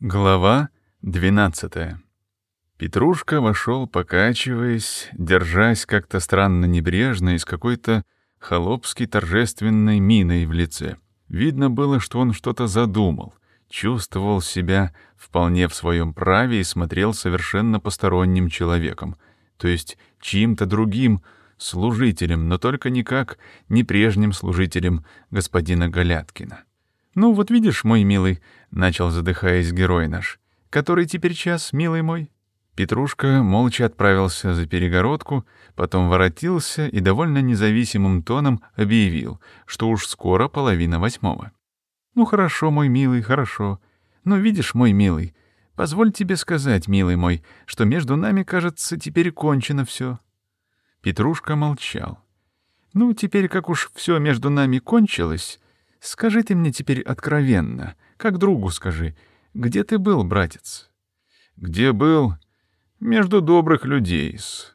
Глава 12 Петрушка вошел, покачиваясь, держась как-то странно небрежно и с какой-то холопски торжественной миной в лице. Видно было, что он что-то задумал, чувствовал себя вполне в своем праве и смотрел совершенно посторонним человеком, то есть чьим-то другим служителем, но только никак не прежним служителем господина Галяткина. «Ну, вот видишь, мой милый», — начал задыхаясь герой наш, «который теперь час, милый мой?» Петрушка молча отправился за перегородку, потом воротился и довольно независимым тоном объявил, что уж скоро половина восьмого. «Ну хорошо, мой милый, хорошо. Но видишь, мой милый, позволь тебе сказать, милый мой, что между нами, кажется, теперь кончено все. Петрушка молчал. «Ну, теперь, как уж все между нами кончилось, Скажи ты мне теперь откровенно, как другу скажи, где ты был, братец? Где был? Между добрых людей -с.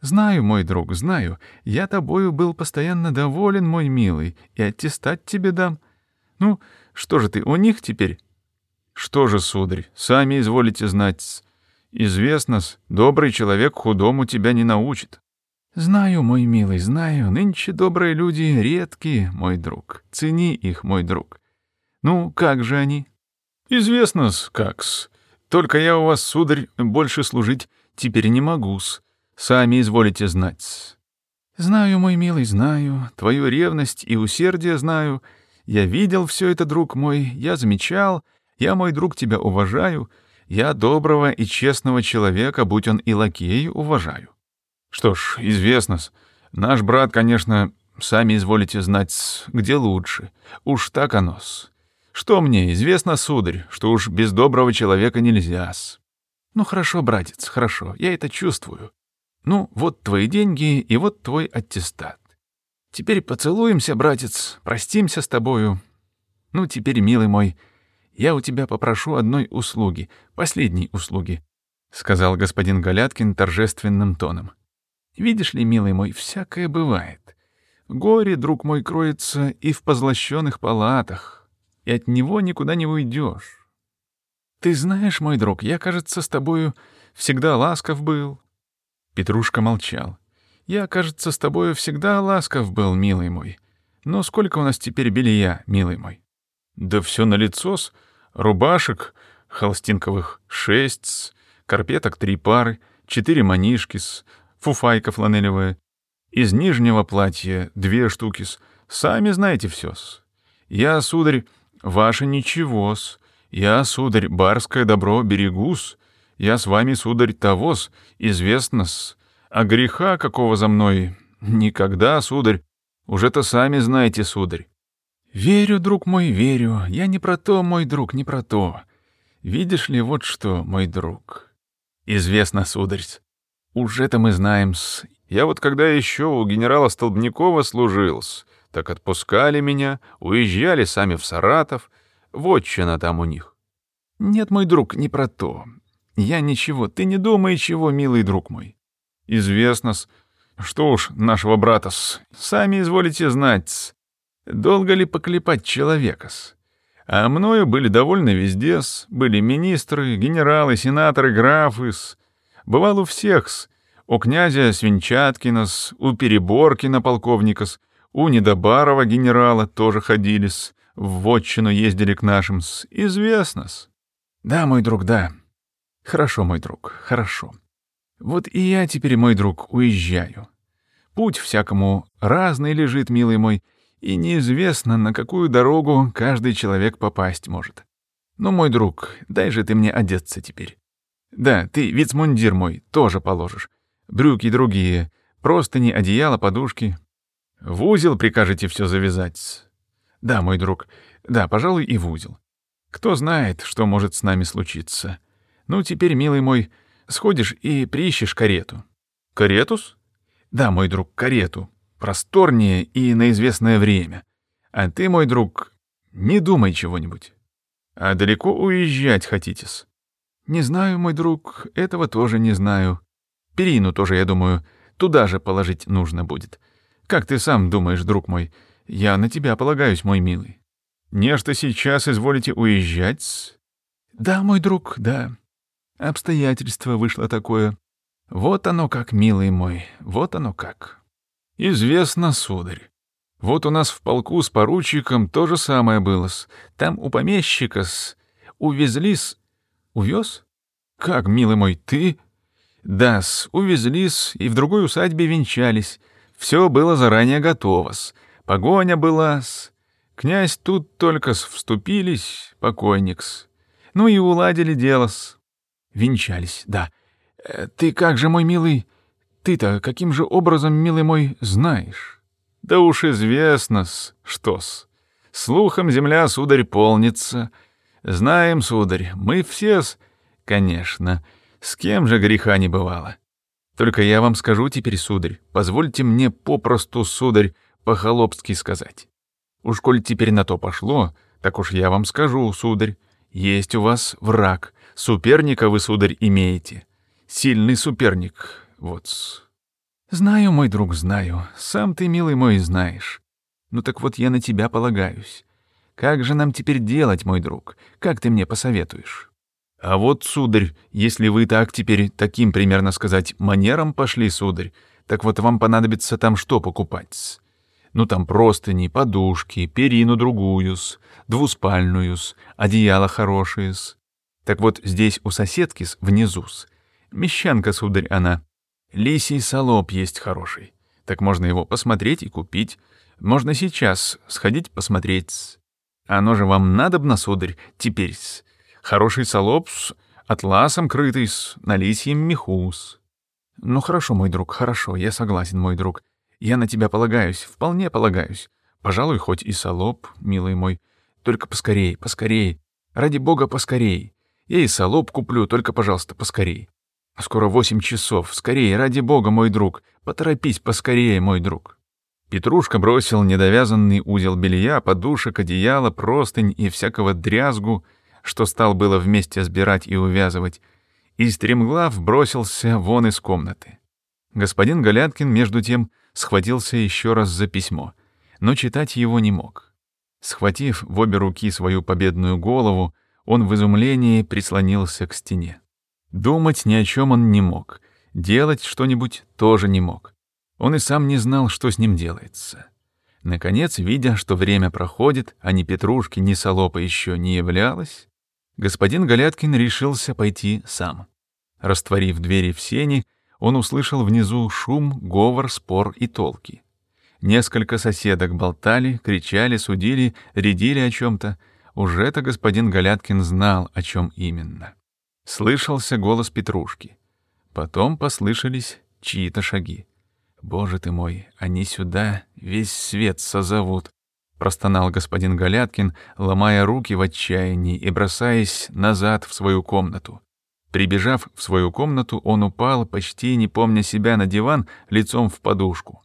Знаю, мой друг, знаю. Я тобою был постоянно доволен, мой милый, и аттестат тебе дам. Ну, что же ты, у них теперь? Что же, сударь, сами изволите знать. Известно-с, добрый человек худому тебя не научит. «Знаю, мой милый, знаю, нынче добрые люди редкие, мой друг. Цени их, мой друг. Ну, как же они?» «Известно-с, как-с. Только я у вас, сударь, больше служить теперь не могу-с. Сами изволите знать-с». «Знаю, мой милый, знаю. Твою ревность и усердие знаю. Я видел все это, друг мой, я замечал. Я, мой друг, тебя уважаю. Я доброго и честного человека, будь он и лакей, уважаю. Что ж, известно-с. Наш брат, конечно, сами изволите знать, где лучше. Уж так оно-с. Что мне известно, сударь, что уж без доброго человека нельзя-с. Ну хорошо, братец, хорошо, я это чувствую. Ну, вот твои деньги и вот твой аттестат. Теперь поцелуемся, братец, простимся с тобою. Ну, теперь, милый мой, я у тебя попрошу одной услуги, последней услуги, — сказал господин Галяткин торжественным тоном. — Видишь ли, милый мой, всякое бывает. Горе, друг мой, кроется и в позлощенных палатах, и от него никуда не уйдешь. Ты знаешь, мой друг, я, кажется, с тобою всегда ласков был. Петрушка молчал. Я, кажется, с тобою всегда ласков был, милый мой. Но сколько у нас теперь белья, милый мой? Да все на лицо-с. Рубашек холстинковых шесть, карпеток три пары, четыре манишки-с, фуфайка фланелевая. Из нижнего платья две штуки-с. Сами знаете все-с. Я, сударь, ваше ничего-с. Я, сударь, барское добро берегу-с. Я с вами, сударь, того-с, известно-с. А греха какого за мной? Никогда, сударь. Уже-то сами знаете, сударь. Верю, друг мой, верю. Я не про то, мой друг, не про то. Видишь ли, вот что, мой друг. Известно, сударь, Уж это мы знаем-с. Я вот когда еще у генерала Столбнякова служил-с, так отпускали меня, уезжали сами в Саратов, вотчина там у них. Нет, мой друг, не про то. Я ничего, ты не думай чего, милый друг мой. Известно-с. Что уж нашего брата-с, сами изволите знать-с. Долго ли поклепать человека-с? А мною были довольны везде-с, были министры, генералы, сенаторы, графы-с. Бывал у всех-с. У князя Свинчаткина-с, у Переборкина полковника-с, у Недобарова генерала тоже ходили-с, в вотчину ездили к нашим-с, известно-с. Да, мой друг, да. Хорошо, мой друг, хорошо. Вот и я теперь, мой друг, уезжаю. Путь всякому разный лежит, милый мой, и неизвестно, на какую дорогу каждый человек попасть может. Ну, мой друг, дай же ты мне одеться теперь. Да, ты вицмундир мой тоже положишь. Брюки другие, просто не одеяло, подушки. В узел прикажете все завязать. Да, мой друг, да, пожалуй, и в узел. Кто знает, что может с нами случиться. Ну, теперь, милый мой, сходишь и приищешь карету. Каретус? Да, мой друг, карету. Просторнее и на известное время. А ты, мой друг, не думай чего-нибудь. А далеко уезжать хотите-с? «Не знаю, мой друг, этого тоже не знаю. Перину тоже, я думаю, туда же положить нужно будет. Как ты сам думаешь, друг мой? Я на тебя полагаюсь, мой милый». «Нечто сейчас изволите уезжать?» Да, мой друг, да. Обстоятельство вышло такое. Вот оно как, милый мой, вот оно как. Известно, сударь. Вот у нас в полку с поручиком то же самое было -с. Там у помещика-с увезли-с... Увез? Как, милый мой, ты? Да-с, увезли-с и в другой усадьбе венчались. Все было заранее готово-с. Погоня была-с. Князь тут только вступились, покойник-с. Ну и уладили дело-с. Венчались, да. Э, ты как же, мой милый, ты-то каким же образом, милый мой, знаешь? Да уж известно-с, что-с. Слухом земля, сударь, полнится. Знаем, сударь, мы все-с, конечно, с кем же греха не бывало. Только я вам скажу теперь, сударь, позвольте мне попросту, сударь, по-холопски сказать. Уж коль теперь на то пошло, так уж я вам скажу, сударь, есть у вас враг, соперника вы, сударь, имеете. Сильный соперник, вот -с. Знаю, мой друг, знаю. Сам ты, милый мой, знаешь. Ну так вот я на тебя полагаюсь. Как же нам теперь делать, мой друг? Как ты мне посоветуешь? А вот, сударь, если вы так теперь таким, примерно сказать, манером пошли, сударь, так вот вам понадобится там что покупать? Ну там простыни, подушки, перину другую-с, двуспальную-с, одеяло хорошее-с. Так вот здесь у соседки-с, внизу-с, мещанка, сударь, она, Лисий солоб есть хороший. Так можно его посмотреть и купить. Можно сейчас сходить посмотреть. Оно же вам надобно, сударь, теперь -с. Хороший солоб с атласом крытый, с на лисьем меху -с. Ну хорошо, мой друг, хорошо, я согласен, мой друг. Я на тебя полагаюсь, вполне полагаюсь. Пожалуй, хоть и солоб, милый мой. Только поскорей, поскорей. Ради бога, поскорей. Я и солоб куплю, только, пожалуйста, поскорей. Скоро восемь часов. Скорее, ради бога, мой друг. Поторопись поскорее, мой друг. Петрушка бросил недовязанный узел белья, подушек, одеяла, простынь и всякого дрязгу, что стал было вместе сбирать и увязывать, и стремглав бросился вон из комнаты. Господин Галяткин, между тем, схватился еще раз за письмо, но читать его не мог. Схватив в обе руки свою победную голову, он в изумлении прислонился к стене. Думать ни о чем он не мог, делать что-нибудь тоже не мог. Он и сам не знал, что с ним делается. Наконец, видя, что время проходит, а ни Петрушки, ни Солопа еще не являлось, господин Галяткин решился пойти сам. Растворив двери в сени, он услышал внизу шум, говор, спор и толки. Несколько соседок болтали, кричали, судили, рядили о чем-то. Уже это господин Галяткин знал, о чем именно. Слышался голос Петрушки. Потом послышались чьи-то шаги. «Боже ты мой, они сюда весь свет созовут», — простонал господин Галяткин, ломая руки в отчаянии и бросаясь назад в свою комнату. Прибежав в свою комнату, он упал, почти не помня себя, на диван лицом в подушку.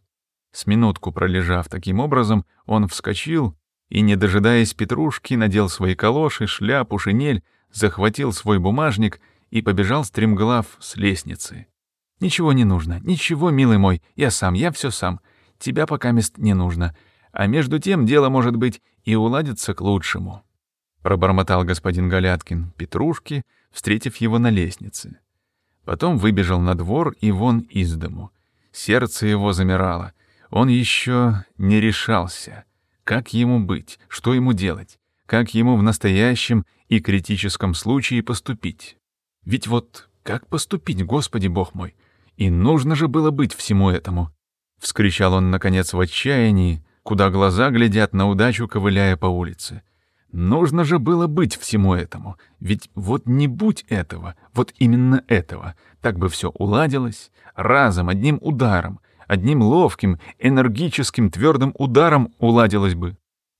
С минутку пролежав таким образом, он вскочил и, не дожидаясь Петрушки, надел свои калоши, шляпу, шинель, захватил свой бумажник и побежал стремглав с лестницы. «Ничего не нужно, ничего, милый мой, я сам, я все сам. Тебя пока мест не нужно. А между тем дело, может быть, и уладится к лучшему». Пробормотал господин Галяткин Петрушки, встретив его на лестнице. Потом выбежал на двор и вон из дому. Сердце его замирало. Он еще не решался. Как ему быть, что ему делать? как ему в настоящем и критическом случае поступить. Ведь вот как поступить, Господи Бог мой? И нужно же было быть всему этому. Вскричал он, наконец, в отчаянии, куда глаза глядят на удачу, ковыляя по улице. Нужно же было быть всему этому. Ведь вот не будь этого, вот именно этого, так бы все уладилось, разом, одним ударом, одним ловким, энергическим, твердым ударом уладилось бы.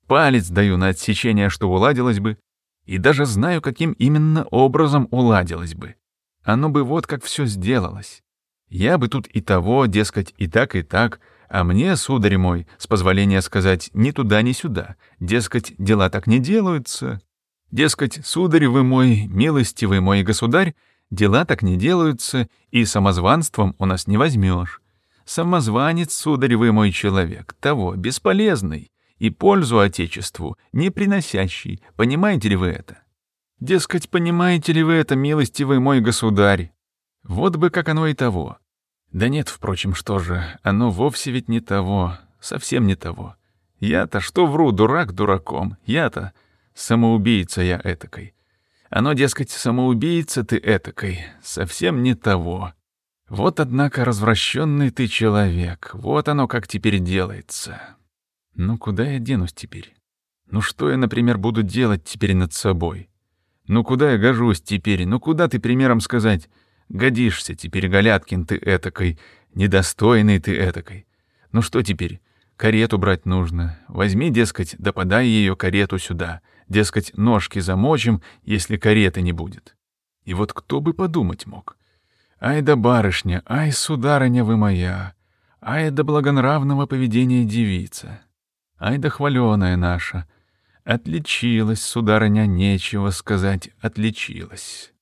Палец даю на отсечение, что уладилось бы, и даже знаю, каким именно образом уладилось бы. Оно бы вот как все сделалось. Я бы тут и того, дескать, и так, и так, а мне, сударь мой, с позволения сказать, ни туда, ни сюда, дескать, дела так не делаются. Дескать, сударь вы мой, милостивый мой государь, дела так не делаются, и самозванством у нас не возьмешь. Самозванец, сударь вы мой человек, того, бесполезный, и пользу Отечеству не приносящий. Понимаете ли вы это? Дескать, понимаете ли вы это, милостивый мой государь? Вот бы как оно и того. Да нет, впрочем, что же, оно вовсе ведь не того, совсем не того. Я-то что вру, дурак дураком, я-то самоубийца я этакой. Оно, дескать, самоубийца ты этакой, совсем не того. Вот, однако, развращенный ты человек, вот оно как теперь делается. Ну, куда я денусь теперь? Ну, что я, например, буду делать теперь над собой? Ну, куда я гожусь теперь? Ну, куда ты, примером сказать, годишься теперь, Галяткин ты этакой, недостойный ты этакой? Ну, что теперь? Карету брать нужно. Возьми, дескать, да подай ее карету сюда. Дескать, ножки замочим, если кареты не будет. И вот кто бы подумать мог? Ай да барышня, ай, сударыня вы моя, ай да благонравного поведения девица, ай да хваленая наша, отличилась, сударыня, нечего сказать, отличилась.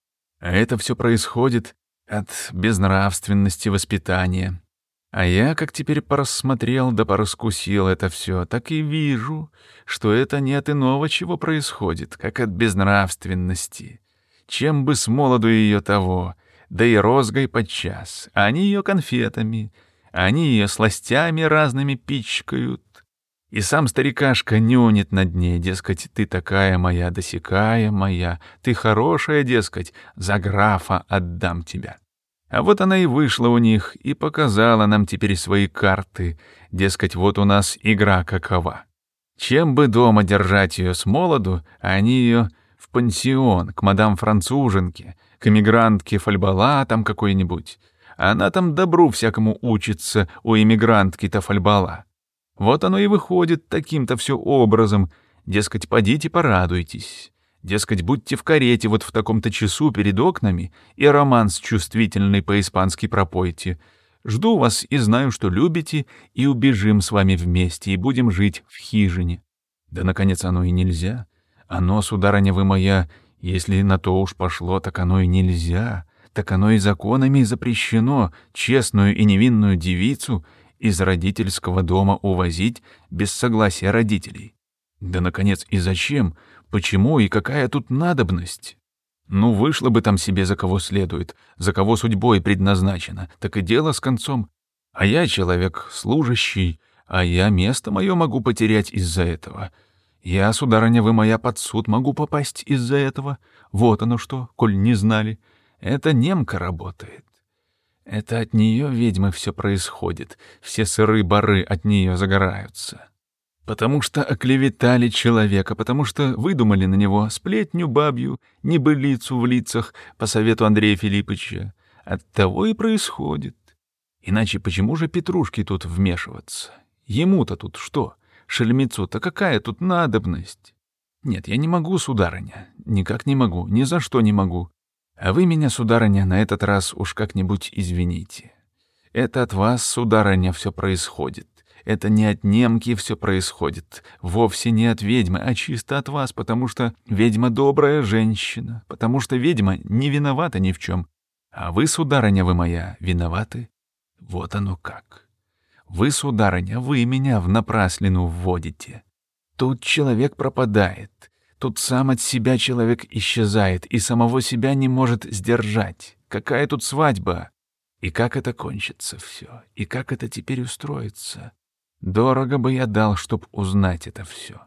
А это все происходит от безнравственности воспитания. А я, как теперь порассмотрел да пораскусил это все, так и вижу, что это не от иного чего происходит, как от безнравственности. Чем бы с молоду ее того — да и розгой подчас. Они ее конфетами, они ее сластями разными пичкают. И сам старикашка нюнет над ней, дескать, ты такая моя, досекая моя, ты хорошая, дескать, за графа отдам тебя. А вот она и вышла у них и показала нам теперь свои карты, дескать, вот у нас игра какова. Чем бы дома держать ее с молоду, а они ее в пансион к мадам-француженке, к эмигрантке Фальбала там какой-нибудь. Она там добру всякому учится у эмигрантки-то Фальбала. Вот оно и выходит таким-то все образом. Дескать, подите порадуйтесь. Дескать, будьте в карете вот в таком-то часу перед окнами и романс чувствительный по-испански пропойте. Жду вас и знаю, что любите, и убежим с вами вместе, и будем жить в хижине. Да, наконец, оно и нельзя. Оно, сударыня вы моя, если на то уж пошло, так оно и нельзя, так оно и законами запрещено честную и невинную девицу из родительского дома увозить без согласия родителей. Да, наконец, и зачем? Почему и какая тут надобность? Ну, вышло бы там себе за кого следует, за кого судьбой предназначено, так и дело с концом. А я человек служащий, а я место мое могу потерять из-за этого — я, сударыня, вы моя, под суд могу попасть из-за этого. Вот оно что, коль не знали. Это немка работает. Это от нее, ведьмы, все происходит. Все сыры бары от нее загораются. Потому что оклеветали человека, потому что выдумали на него сплетню бабью, небылицу в лицах по совету Андрея Филипповича. От того и происходит. Иначе почему же Петрушке тут вмешиваться? Ему-то тут что? — Шельмецу-то какая тут надобность? Нет, я не могу, сударыня, никак не могу, ни за что не могу. А вы меня, сударыня, на этот раз уж как-нибудь извините. Это от вас, сударыня, все происходит. Это не от немки все происходит, вовсе не от ведьмы, а чисто от вас, потому что ведьма добрая женщина, потому что ведьма не виновата ни в чем. А вы, сударыня вы моя, виноваты? Вот оно как. Вы, сударыня, вы меня в напраслину вводите. Тут человек пропадает, тут сам от себя человек исчезает и самого себя не может сдержать. Какая тут свадьба? И как это кончится все? И как это теперь устроится? Дорого бы я дал, чтоб узнать это все.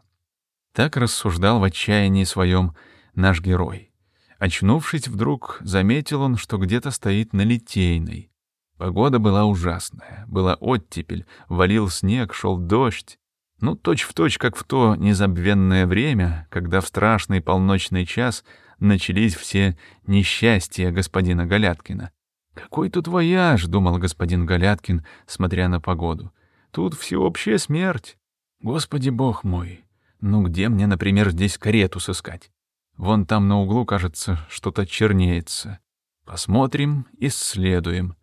Так рассуждал в отчаянии своем наш герой. Очнувшись вдруг, заметил он, что где-то стоит на Литейной. Погода была ужасная, была оттепель, валил снег, шел дождь. Ну, точь-в-точь, точь, как в то незабвенное время, когда в страшный полночный час начались все несчастья господина Галяткина. «Какой тут вояж?» — думал господин Галяткин, смотря на погоду. «Тут всеобщая смерть. Господи бог мой, ну где мне, например, здесь карету сыскать? Вон там на углу, кажется, что-то чернеется. Посмотрим, исследуем.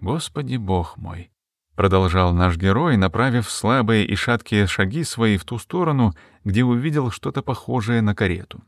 «Господи Бог мой!» — продолжал наш герой, направив слабые и шаткие шаги свои в ту сторону, где увидел что-то похожее на карету.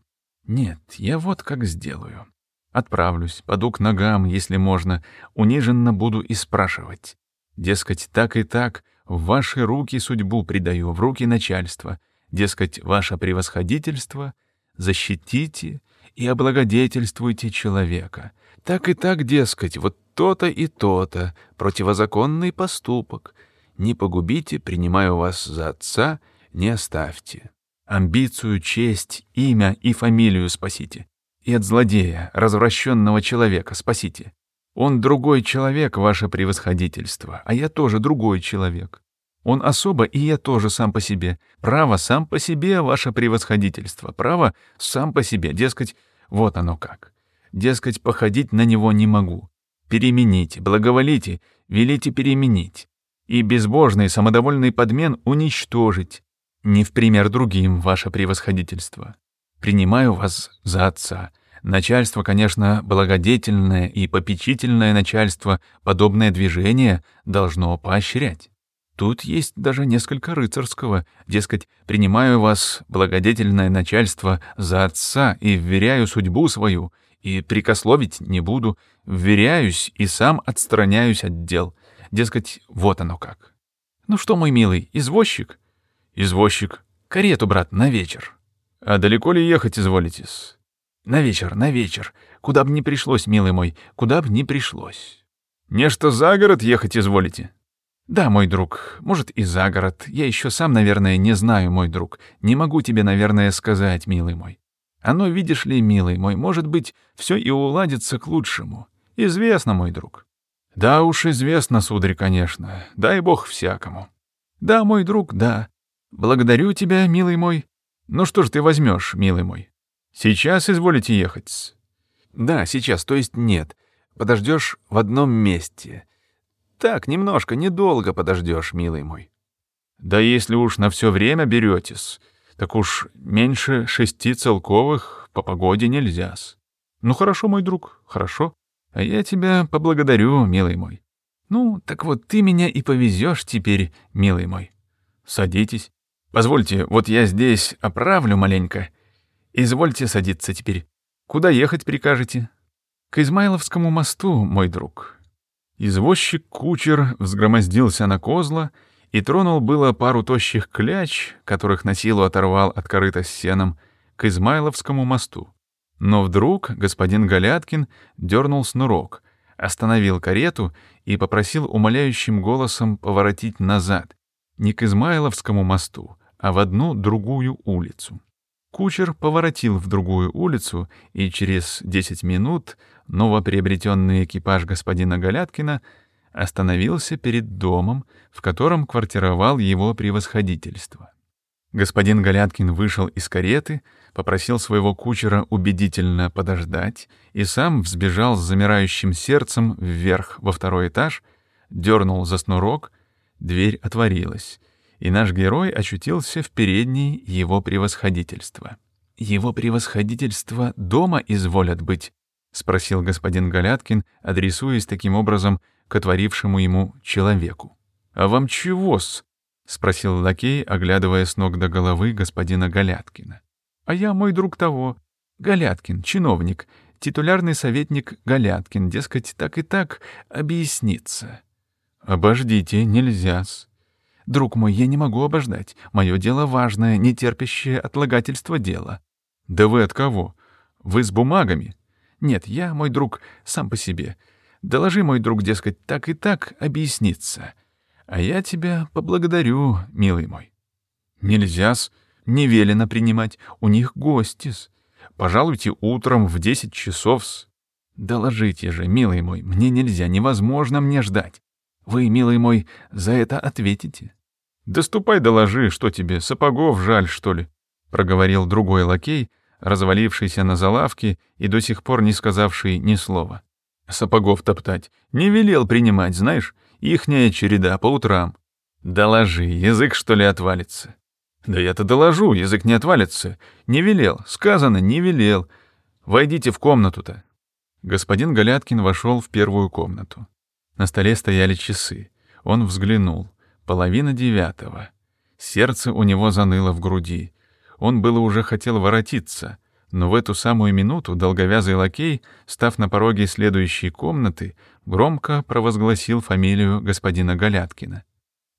«Нет, я вот как сделаю. Отправлюсь, паду к ногам, если можно, униженно буду и спрашивать. Дескать, так и так, в ваши руки судьбу предаю, в руки начальства. Дескать, ваше превосходительство, защитите и облагодетельствуйте человека. Так и так, дескать, вот то-то и то-то, противозаконный поступок. Не погубите, принимаю вас за отца, не оставьте. Амбицию, честь, имя и фамилию спасите. И от злодея, развращенного человека спасите. Он другой человек, ваше превосходительство, а я тоже другой человек. Он особо, и я тоже сам по себе. Право сам по себе, ваше превосходительство. Право сам по себе. Дескать, вот оно как. Дескать, походить на него не могу. Перемените, благоволите, велите переменить. И безбожный самодовольный подмен уничтожить. Не в пример другим, ваше превосходительство. Принимаю вас за отца. Начальство, конечно, благодетельное и попечительное начальство подобное движение должно поощрять. Тут есть даже несколько рыцарского, дескать, принимаю вас, благодетельное начальство, за отца и вверяю судьбу свою, и прикословить не буду, вверяюсь и сам отстраняюсь от дел. Дескать, вот оно как. Ну что, мой милый, извозчик? Извозчик. Карету, брат, на вечер. А далеко ли ехать изволитесь? На вечер, на вечер. Куда б ни пришлось, милый мой, куда б ни пришлось. Нечто за город ехать изволите? «Да, мой друг, может, и за город. Я еще сам, наверное, не знаю, мой друг. Не могу тебе, наверное, сказать, милый мой. Оно, видишь ли, милый мой, может быть, все и уладится к лучшему. Известно, мой друг». «Да уж известно, сударь, конечно. Дай бог всякому». «Да, мой друг, да. Благодарю тебя, милый мой. Ну что ж ты возьмешь, милый мой? Сейчас изволите ехать?» «Да, сейчас, то есть нет. Подождешь в одном месте». Так, немножко, недолго подождешь, милый мой. Да если уж на все время беретесь, так уж меньше шести целковых по погоде нельзя-с. Ну хорошо, мой друг, хорошо. А я тебя поблагодарю, милый мой. Ну, так вот ты меня и повезешь теперь, милый мой. Садитесь. Позвольте, вот я здесь оправлю маленько. Извольте садиться теперь. Куда ехать прикажете? К Измайловскому мосту, мой друг. Извозчик-кучер взгромоздился на козла и тронул было пару тощих кляч, которых на силу оторвал от корыта с сеном, к Измайловскому мосту. Но вдруг господин Галяткин дернул снурок, остановил карету и попросил умоляющим голосом поворотить назад, не к Измайловскому мосту, а в одну другую улицу. Кучер поворотил в другую улицу, и через десять минут новоприобретенный экипаж господина Галяткина остановился перед домом, в котором квартировал его превосходительство. Господин Галяткин вышел из кареты, попросил своего кучера убедительно подождать и сам взбежал с замирающим сердцем вверх во второй этаж, дернул за снурок, дверь отворилась, и наш герой очутился в передней его превосходительства. «Его превосходительство дома изволят быть?» — спросил господин Галяткин, адресуясь таким образом к отворившему ему человеку. «А вам чего-с?» — спросил лакей, оглядывая с ног до головы господина Галяткина. «А я мой друг того. Галяткин, чиновник, титулярный советник Галяткин, дескать, так и так объяснится». «Обождите, нельзя-с», Друг мой, я не могу обождать. Мое дело важное, не терпящее отлагательства дело. Да вы от кого? Вы с бумагами? Нет, я, мой друг, сам по себе. Доложи, мой друг, дескать, так и так объясниться. А я тебя поблагодарю, милый мой. Нельзя-с, не велено принимать, у них гости-с. Пожалуйте утром в десять часов-с. Доложите же, милый мой, мне нельзя, невозможно мне ждать. Вы, милый мой, за это ответите. «Да ступай доложи, что тебе, сапогов жаль, что ли?» — проговорил другой лакей, развалившийся на залавке и до сих пор не сказавший ни слова. «Сапогов топтать. Не велел принимать, знаешь, ихняя череда по утрам. Доложи, язык, что ли, отвалится?» «Да я-то доложу, язык не отвалится. Не велел, сказано, не велел. Войдите в комнату-то». Господин Галяткин вошел в первую комнату. На столе стояли часы. Он взглянул — Половина девятого. Сердце у него заныло в груди. Он было уже хотел воротиться, но в эту самую минуту долговязый лакей, став на пороге следующей комнаты, громко провозгласил фамилию господина Галяткина.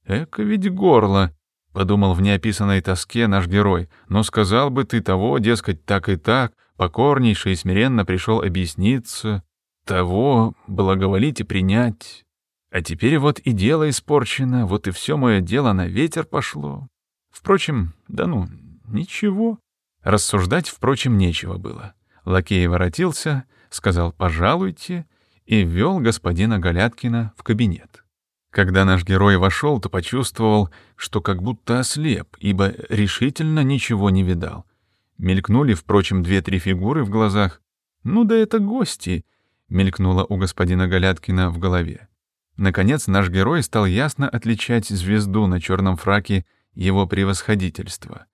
«Эка ведь горло!» — подумал в неописанной тоске наш герой. «Но сказал бы ты того, дескать, так и так, покорнейше и смиренно пришел объясниться, того благоволите принять. А теперь вот и дело испорчено, вот и все мое дело на ветер пошло. Впрочем, да ну, ничего. Рассуждать, впрочем, нечего было. Лакей воротился, сказал «пожалуйте» и ввел господина Галяткина в кабинет. Когда наш герой вошел, то почувствовал, что как будто ослеп, ибо решительно ничего не видал. Мелькнули, впрочем, две-три фигуры в глазах. «Ну да это гости», — мелькнуло у господина Галяткина в голове. Наконец наш герой стал ясно отличать звезду на черном фраке его превосходительства.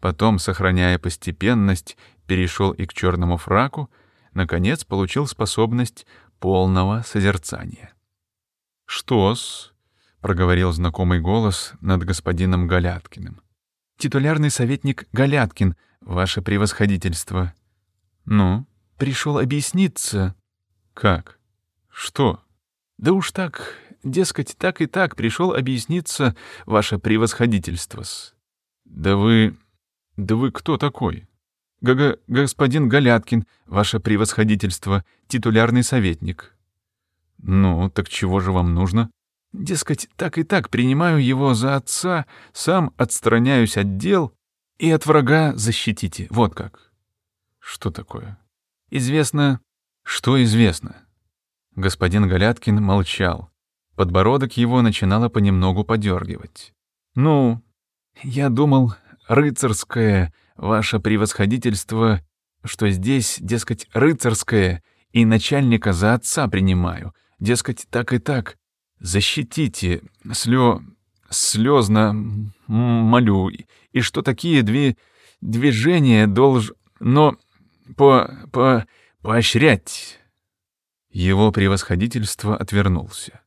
Потом, сохраняя постепенность, перешел и к черному фраку, наконец получил способность полного созерцания. «Что-с?» — проговорил знакомый голос над господином Галяткиным. «Титулярный советник Галяткин, ваше превосходительство». «Ну?» «Пришел объясниться». «Как? Что?» «Да уж так, дескать, так и так пришел объясниться ваше превосходительство-с». «Да вы... да вы кто такой?» Г «Господин Галяткин, ваше превосходительство, титулярный советник». «Ну, так чего же вам нужно?» «Дескать, так и так принимаю его за отца, сам отстраняюсь от дел и от врага защитите. Вот как». «Что такое?» «Известно...» «Что известно?» Господин Галяткин молчал. Подбородок его начинало понемногу подергивать. «Ну, я думал, рыцарское, ваше превосходительство, что здесь, дескать, рыцарское, и начальника за отца принимаю, Дескать, так и так. Защитите, слё... слезно молю. И что такие две движения долж... Но по... по... поощрять. Его превосходительство отвернулся.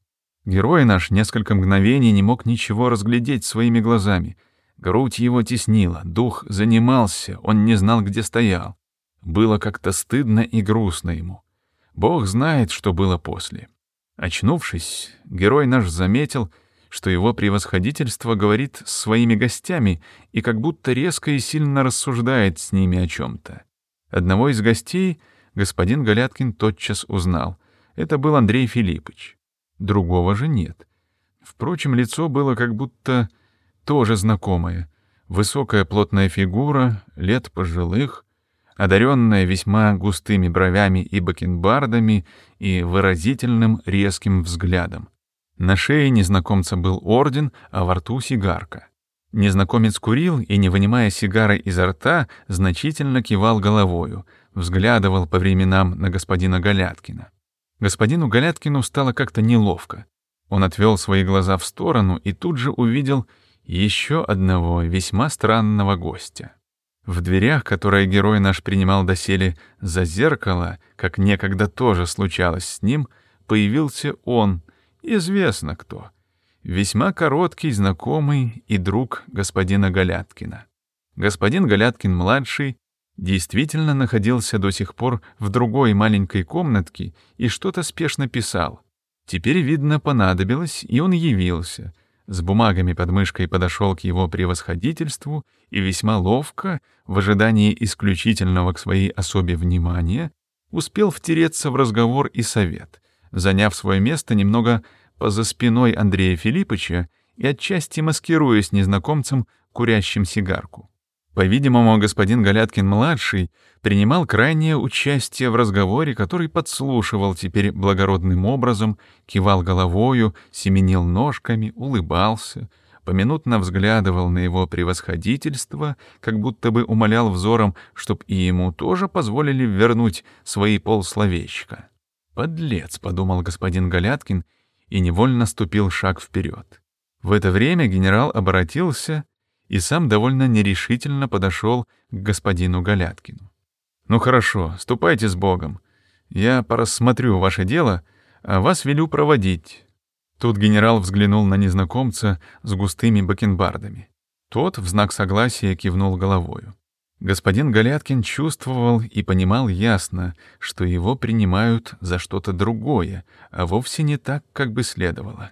Герой наш несколько мгновений не мог ничего разглядеть своими глазами. Грудь его теснила, дух занимался, он не знал, где стоял. Было как-то стыдно и грустно ему. Бог знает, что было после. Очнувшись, герой наш заметил, что его превосходительство говорит с своими гостями и как будто резко и сильно рассуждает с ними о чем-то. Одного из гостей господин Галяткин тотчас узнал. Это был Андрей Филиппович. Другого же нет. Впрочем, лицо было как будто тоже знакомое. Высокая плотная фигура, лет пожилых, одаренная весьма густыми бровями и бакенбардами и выразительным резким взглядом. На шее незнакомца был орден, а во рту сигарка. Незнакомец курил и, не вынимая сигары изо рта, значительно кивал головою, взглядывал по временам на господина Галяткина. Господину Галяткину стало как-то неловко. Он отвел свои глаза в сторону и тут же увидел еще одного весьма странного гостя. В дверях, которые герой наш принимал доселе за зеркало, как некогда тоже случалось с ним, появился он, известно кто, весьма короткий, знакомый и друг господина Галяткина. Господин Галяткин-младший действительно находился до сих пор в другой маленькой комнатке и что-то спешно писал. Теперь, видно, понадобилось, и он явился — с бумагами под мышкой подошел к его превосходительству и весьма ловко, в ожидании исключительного к своей особе внимания, успел втереться в разговор и совет, заняв свое место немного поза спиной Андрея Филипповича и отчасти маскируясь незнакомцем, курящим сигарку. По-видимому, господин Галяткин-младший принимал крайнее участие в разговоре, который подслушивал теперь благородным образом, кивал головою, семенил ножками, улыбался, поминутно взглядывал на его превосходительство, как будто бы умолял взором, чтоб и ему тоже позволили вернуть свои полсловечка. «Подлец», — подумал господин Галяткин, и невольно ступил шаг вперед. В это время генерал обратился и сам довольно нерешительно подошел к господину Галяткину. «Ну хорошо, ступайте с Богом. Я порассмотрю ваше дело, а вас велю проводить». Тут генерал взглянул на незнакомца с густыми бакенбардами. Тот в знак согласия кивнул головою. Господин Галяткин чувствовал и понимал ясно, что его принимают за что-то другое, а вовсе не так, как бы следовало.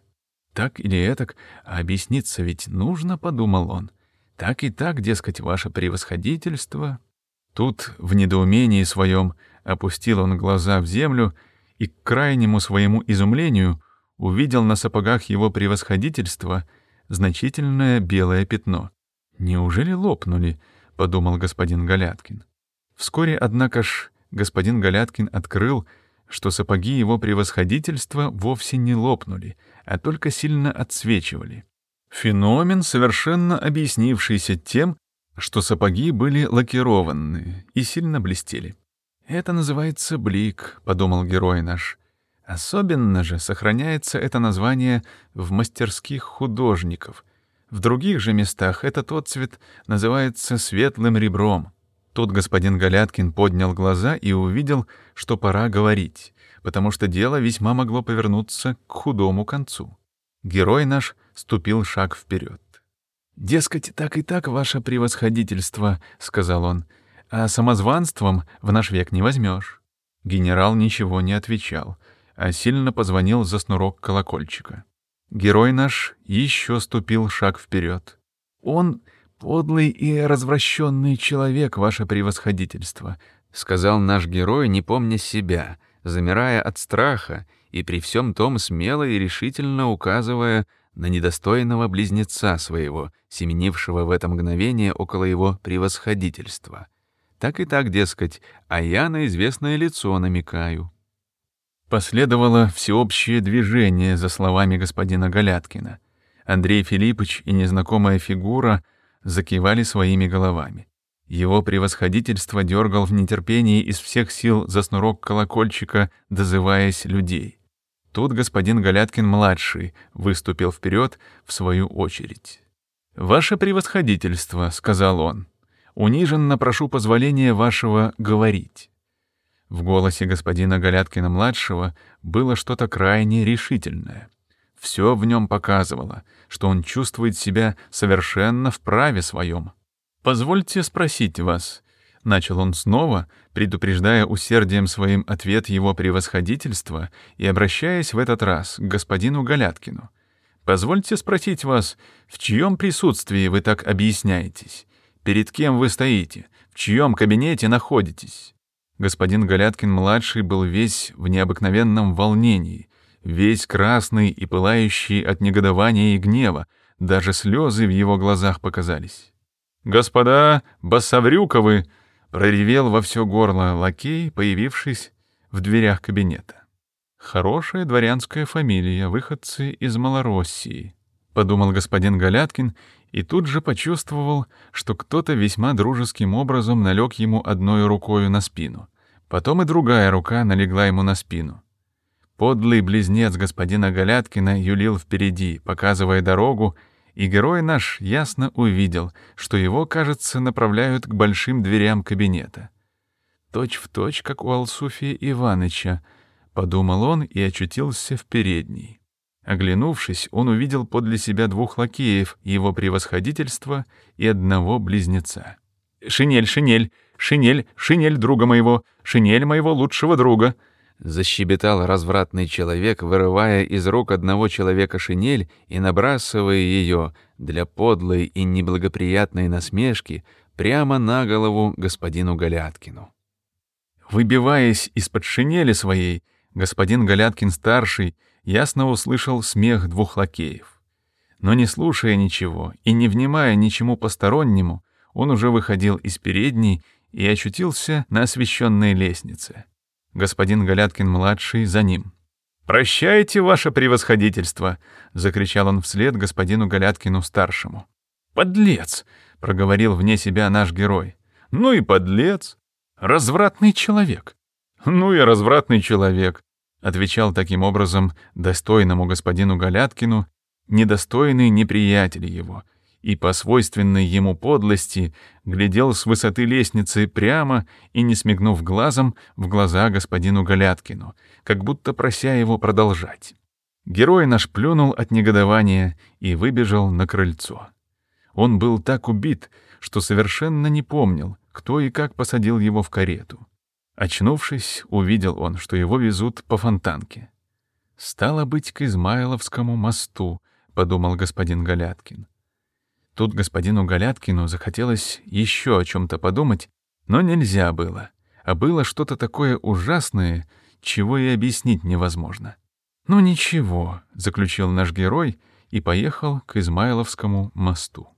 Так или этак, а объясниться ведь нужно, — подумал он. Так и так, дескать, ваше превосходительство. Тут, в недоумении своем, опустил он глаза в землю и, к крайнему своему изумлению, увидел на сапогах его превосходительства значительное белое пятно. «Неужели лопнули?» — подумал господин Галяткин. Вскоре, однако ж, господин Галяткин открыл, что сапоги его превосходительства вовсе не лопнули, а только сильно отсвечивали. Феномен, совершенно объяснившийся тем, что сапоги были лакированные и сильно блестели. «Это называется блик», — подумал герой наш. Особенно же сохраняется это название в мастерских художников. В других же местах этот отцвет называется светлым ребром. Тут господин Галяткин поднял глаза и увидел, что пора говорить, потому что дело весьма могло повернуться к худому концу. Герой наш ступил шаг вперед. «Дескать, так и так, ваше превосходительство», — сказал он, — «а самозванством в наш век не возьмешь». Генерал ничего не отвечал, а сильно позвонил за снурок колокольчика. Герой наш еще ступил шаг вперед. «Он подлый и развращенный человек, ваше превосходительство», — сказал наш герой, не помня себя, замирая от страха и при всем том смело и решительно указывая на недостойного близнеца своего, семенившего в это мгновение около его превосходительства. Так и так, дескать, а я на известное лицо намекаю. Последовало всеобщее движение за словами господина Галяткина. Андрей Филиппович и незнакомая фигура закивали своими головами. Его превосходительство дергал в нетерпении из всех сил за снурок колокольчика, дозываясь людей. Тут господин Галяткин-младший выступил вперед в свою очередь. «Ваше превосходительство», — сказал он, — «униженно прошу позволения вашего говорить». В голосе господина Галяткина-младшего было что-то крайне решительное. Все в нем показывало, что он чувствует себя совершенно в праве своем. «Позвольте спросить вас», — начал он снова, предупреждая усердием своим ответ его превосходительства и обращаясь в этот раз к господину Галяткину. «Позвольте спросить вас, в чьем присутствии вы так объясняетесь? Перед кем вы стоите? В чьем кабинете находитесь?» Господин Галяткин-младший был весь в необыкновенном волнении, весь красный и пылающий от негодования и гнева, даже слезы в его глазах показались. «Господа Басаврюковы!» Проревел во все горло лакей, появившись в дверях кабинета. «Хорошая дворянская фамилия, выходцы из Малороссии», — подумал господин Галяткин и тут же почувствовал, что кто-то весьма дружеским образом налег ему одной рукою на спину. Потом и другая рука налегла ему на спину. Подлый близнец господина Галяткина юлил впереди, показывая дорогу, и герой наш ясно увидел, что его, кажется, направляют к большим дверям кабинета. Точь в точь, как у Алсуфия Иваныча, подумал он и очутился в передней. Оглянувшись, он увидел подле себя двух лакеев, его превосходительства и одного близнеца. «Шинель, шинель, шинель, шинель друга моего, шинель моего лучшего друга», Защебетал развратный человек, вырывая из рук одного человека шинель и набрасывая ее для подлой и неблагоприятной насмешки прямо на голову господину Галяткину. Выбиваясь из-под шинели своей, господин Галяткин-старший ясно услышал смех двух лакеев. Но не слушая ничего и не внимая ничему постороннему, он уже выходил из передней и очутился на освещенной лестнице господин Галяткин-младший за ним. «Прощайте, ваше превосходительство!» — закричал он вслед господину Галяткину-старшему. «Подлец!» — проговорил вне себя наш герой. «Ну и подлец! Развратный человек!» «Ну и развратный человек!» — отвечал таким образом достойному господину Галяткину, недостойный неприятель его, и по свойственной ему подлости глядел с высоты лестницы прямо и, не смигнув глазом, в глаза господину Галяткину, как будто прося его продолжать. Герой наш плюнул от негодования и выбежал на крыльцо. Он был так убит, что совершенно не помнил, кто и как посадил его в карету. Очнувшись, увидел он, что его везут по фонтанке. «Стало быть, к Измайловскому мосту», — подумал господин Галяткин. Тут господину Галяткину захотелось еще о чем-то подумать, Но нельзя было, а было что-то такое ужасное, чего и объяснить невозможно. «Ну ничего», — заключил наш герой и поехал к Измайловскому мосту.